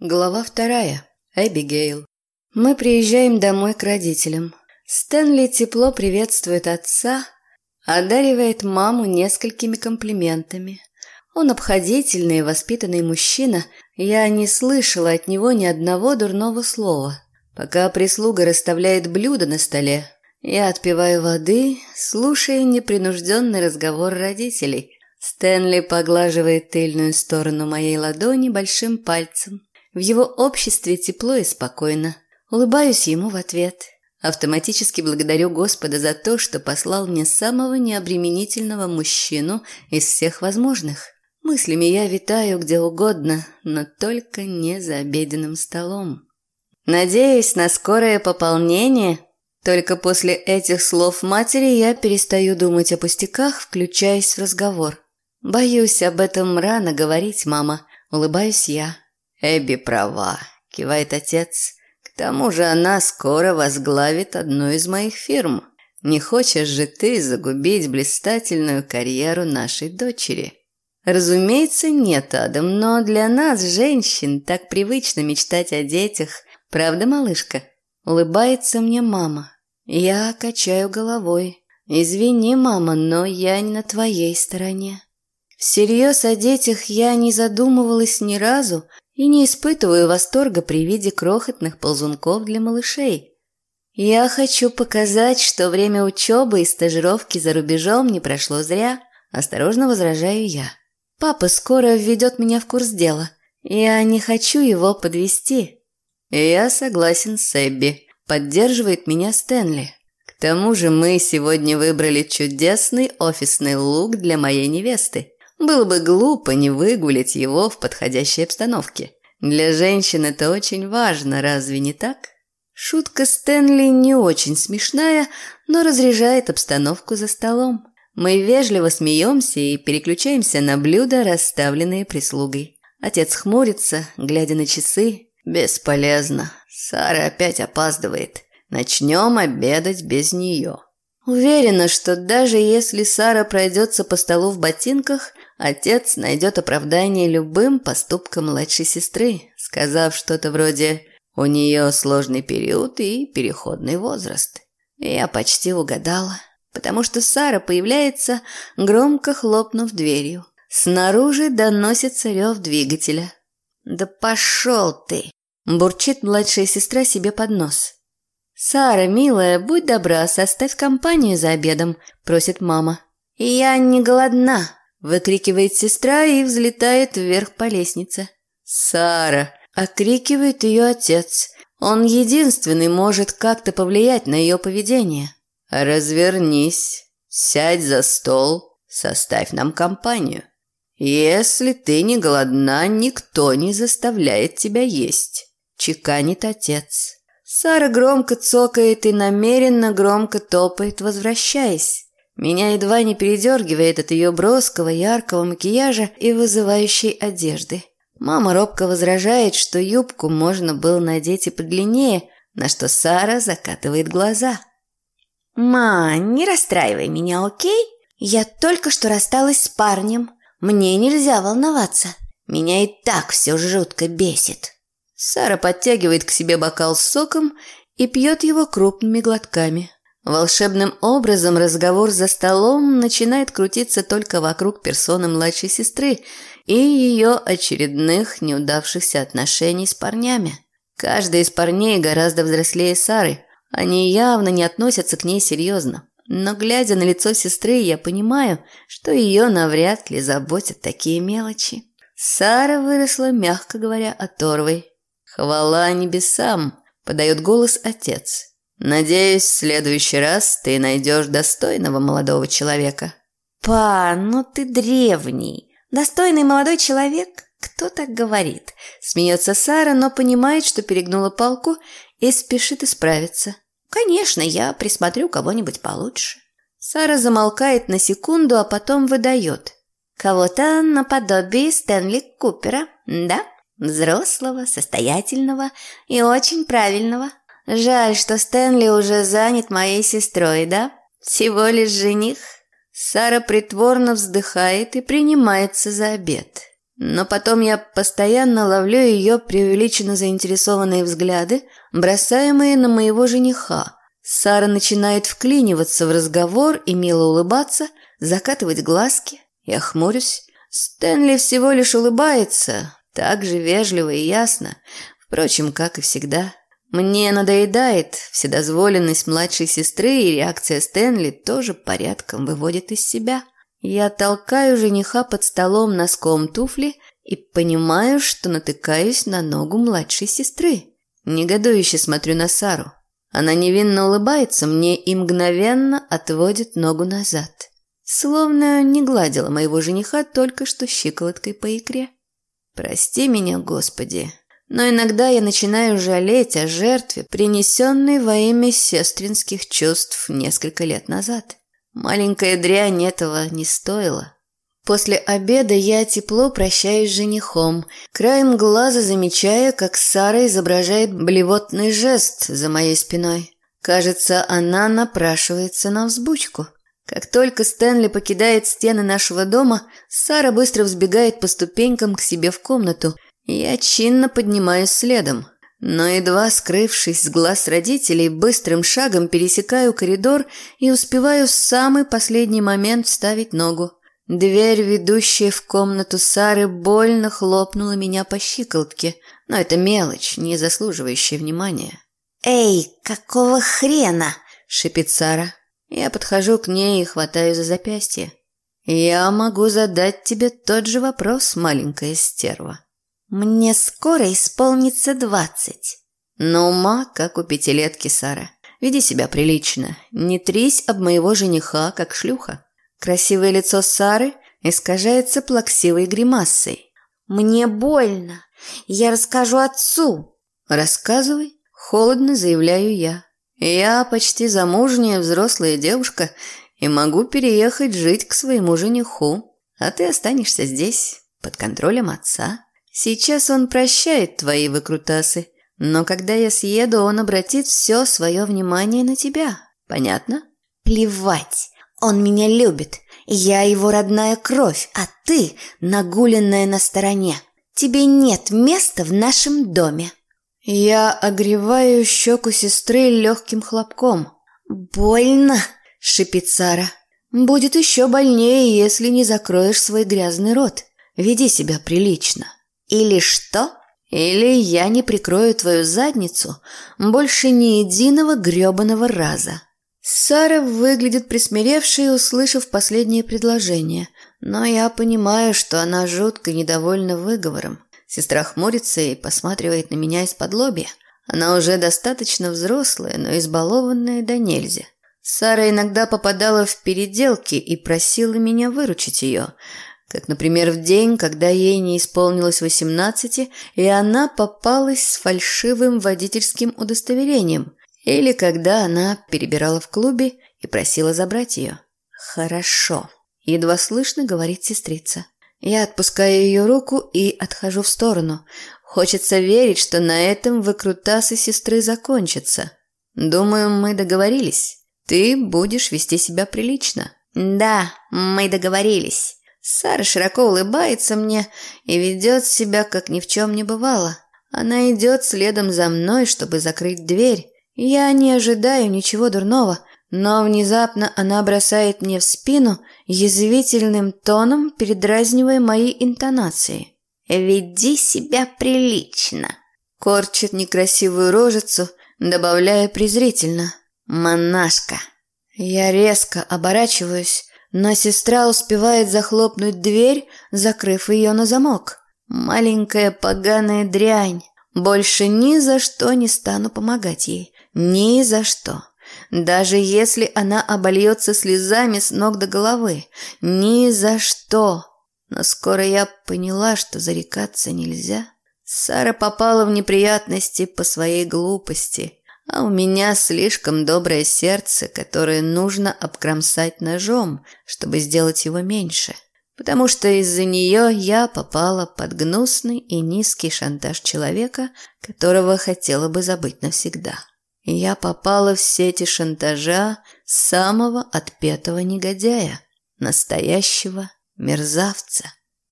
Глава вторая. Эбигейл. Мы приезжаем домой к родителям. Стэнли тепло приветствует отца, одаривает маму несколькими комплиментами. Он обходительный и воспитанный мужчина, я не слышала от него ни одного дурного слова. Пока прислуга расставляет блюда на столе, я отпиваю воды, слушая непринужденный разговор родителей. Стэнли поглаживает тыльную сторону моей ладони большим пальцем. В его обществе тепло и спокойно. Улыбаюсь ему в ответ. Автоматически благодарю Господа за то, что послал мне самого необременительного мужчину из всех возможных. Мыслями я витаю где угодно, но только не за обеденным столом. Надеюсь на скорое пополнение. Только после этих слов матери я перестаю думать о пустяках, включаясь в разговор. Боюсь об этом рано говорить, мама. Улыбаюсь я. «Эбби права», – кивает отец. «К тому же она скоро возглавит одну из моих фирм. Не хочешь же ты загубить блистательную карьеру нашей дочери?» «Разумеется, нет, Адам, но для нас, женщин, так привычно мечтать о детях. Правда, малышка?» Улыбается мне мама. Я качаю головой. «Извини, мама, но я не на твоей стороне». Всерьез о детях я не задумывалась ни разу и не испытываю восторга при виде крохотных ползунков для малышей. Я хочу показать, что время учебы и стажировки за рубежом не прошло зря. Осторожно возражаю я. Папа скоро введет меня в курс дела. Я не хочу его подвести. Я согласен с Эбби. Поддерживает меня Стэнли. К тому же мы сегодня выбрали чудесный офисный лук для моей невесты. Было бы глупо не выгулить его в подходящей обстановке. Для женщин это очень важно, разве не так? Шутка Стэнли не очень смешная, но разряжает обстановку за столом. Мы вежливо смеемся и переключаемся на блюда, расставленные прислугой. Отец хмурится, глядя на часы. «Бесполезно. Сара опять опаздывает. Начнем обедать без нее». Уверена, что даже если Сара пройдется по столу в ботинках, Отец найдет оправдание любым поступкам младшей сестры, сказав что-то вроде «у нее сложный период и переходный возраст». Я почти угадала, потому что Сара появляется, громко хлопнув дверью. Снаружи доносится рев двигателя. «Да пошел ты!» – бурчит младшая сестра себе под нос. «Сара, милая, будь добра, составь компанию за обедом», – просит мама. «Я не голодна», Выкрикивает сестра и взлетает вверх по лестнице. «Сара!» – окрикивает ее отец. Он единственный может как-то повлиять на ее поведение. «Развернись, сядь за стол, составь нам компанию. Если ты не голодна, никто не заставляет тебя есть», – чеканит отец. Сара громко цокает и намеренно громко топает, возвращаясь. Меня едва не передергивает от ее броского, яркого макияжа и вызывающей одежды. Мама робко возражает, что юбку можно было надеть и подлиннее, на что Сара закатывает глаза. «Ма, не расстраивай меня, окей? Я только что рассталась с парнем. Мне нельзя волноваться. Меня и так все жутко бесит». Сара подтягивает к себе бокал с соком и пьет его крупными глотками. Волшебным образом разговор за столом начинает крутиться только вокруг персоны младшей сестры и ее очередных неудавшихся отношений с парнями. Каждый из парней гораздо взрослее Сары. Они явно не относятся к ней серьезно. Но глядя на лицо сестры, я понимаю, что ее навряд ли заботят такие мелочи. Сара выросла, мягко говоря, оторвой. «Хвала небесам!» – подает голос отец. Надеюсь, в следующий раз ты найдешь достойного молодого человека. Па, ну ты древний. Достойный молодой человек? Кто так говорит? Смеется Сара, но понимает, что перегнула палку и спешит исправиться. Конечно, я присмотрю кого-нибудь получше. Сара замолкает на секунду, а потом выдает. Кого-то наподобие Стэнли Купера, да? Взрослого, состоятельного и очень правильного. Жаль, что Стэнли уже занят моей сестрой, да? Всего лишь жених. Сара притворно вздыхает и принимается за обед. Но потом я постоянно ловлю ее преувеличенно заинтересованные взгляды, бросаемые на моего жениха. Сара начинает вклиниваться в разговор и мило улыбаться, закатывать глазки. Я хмурюсь. Стэнли всего лишь улыбается, так же вежливо и ясно, впрочем, как и всегда. Мне надоедает вседозволенность младшей сестры, и реакция Стэнли тоже порядком выводит из себя. Я толкаю жениха под столом носком туфли и понимаю, что натыкаюсь на ногу младшей сестры. Негодующе смотрю на Сару. Она невинно улыбается мне и мгновенно отводит ногу назад. Словно не гладила моего жениха только что щиколоткой по икре. «Прости меня, Господи, но иногда я начинаю жалеть о жертве, принесенной во имя сестринских чувств несколько лет назад. Маленькая дрянь этого не стоила. После обеда я тепло прощаюсь с женихом, краем глаза замечая, как Сара изображает блевотный жест за моей спиной. Кажется, она напрашивается на взбучку. Как только Стэнли покидает стены нашего дома, Сара быстро взбегает по ступенькам к себе в комнату – я чинно поднимаюсь следом, но едва скрывшись с глаз родителей, быстрым шагом пересекаю коридор и успеваю в самый последний момент вставить ногу. Дверь, ведущая в комнату Сары, больно хлопнула меня по щиколотке, но это мелочь, не заслуживающая внимания. «Эй, какого хрена?» – шипит Сара. Я подхожу к ней и хватаю за запястье. «Я могу задать тебе тот же вопрос, маленькая стерва». Мне скоро исполнится двадцать. Но ума, как у пятилетки Сара. Веди себя прилично. Не трись об моего жениха, как шлюха. Красивое лицо Сары искажается плаксивой гримасой. Мне больно. Я расскажу отцу. Рассказывай. Холодно заявляю я. Я почти замужняя взрослая девушка и могу переехать жить к своему жениху. А ты останешься здесь, под контролем отца. Сейчас он прощает твои выкрутасы, но когда я съеду, он обратит все свое внимание на тебя. Понятно? Плевать. Он меня любит. Я его родная кровь, а ты нагуленная на стороне. Тебе нет места в нашем доме. Я огреваю щеку сестры легким хлопком. «Больно!» – шипит Сара. «Будет еще больнее, если не закроешь свой грязный рот. Веди себя прилично». Или что? Или я не прикрою твою задницу больше ни единого грёбаного раза. Сара выглядит присмиревшей, услышав последнее предложение, но я понимаю, что она жутко недовольна выговором. Сестра хмурится и посматривает на меня из-под лобья. Она уже достаточно взрослая, но избалованная до нельзя. Сара иногда попадала в переделки и просила меня выручить ее – как, например, в день, когда ей не исполнилось восемнадцати, и она попалась с фальшивым водительским удостоверением, или когда она перебирала в клубе и просила забрать ее. «Хорошо», – едва слышно говорит сестрица. Я отпускаю ее руку и отхожу в сторону. Хочется верить, что на этом выкрутасы сестры закончатся. Думаю, мы договорились. Ты будешь вести себя прилично. Да, мы договорились. Сара широко улыбается мне и ведет себя, как ни в чем не бывало. Она идет следом за мной, чтобы закрыть дверь. Я не ожидаю ничего дурного, но внезапно она бросает мне в спину язвительным тоном, передразнивая мои интонации. «Веди себя прилично», – корчит некрасивую рожицу, добавляя презрительно. «Монашка». Я резко оборачиваюсь, но сестра успевает захлопнуть дверь, закрыв ее на замок. Маленькая поганая дрянь. Больше ни за что не стану помогать ей. Ни за что. Даже если она обольется слезами с ног до головы. Ни за что. Но скоро я поняла, что зарекаться нельзя. Сара попала в неприятности по своей глупости. А у меня слишком доброе сердце, которое нужно обкромсать ножом, чтобы сделать его меньше. Потому что из-за нее я попала под гнусный и низкий шантаж человека, которого хотела бы забыть навсегда. Я попала в сети шантажа самого отпетого негодяя, настоящего мерзавца.